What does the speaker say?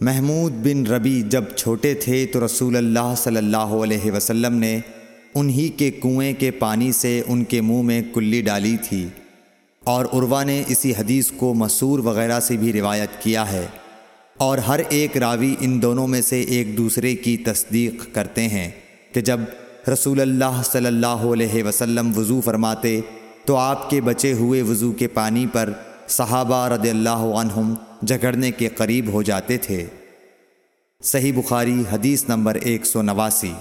محمود بن ربی جب چھوٹے تھے تو رسول اللہ صلی اللہ علیہ وسلم نے انہی کے کنویں کے پانی سے ان کے منہ میں کلی ڈالی تھی۔ اور عروا نے اسی حدیث کو مسور وغیرہ سے بھی روایت کیا ہے۔ اور ہر ایک راوی ان دونوں میں سے ایک دوسرے کی تصدیق کرتے ہیں کہ جب رسول اللہ صلی اللہ علیہ وسلم وضو فرماتے تو آپ کے بچے ہوئے وضو کے پانی پر صحابہ رضی اللہ عنہم جگڑنے کے قریب ہو جاتے تھے۔ صحیح بخاری حدیث نمبر ایک سو نواسی۔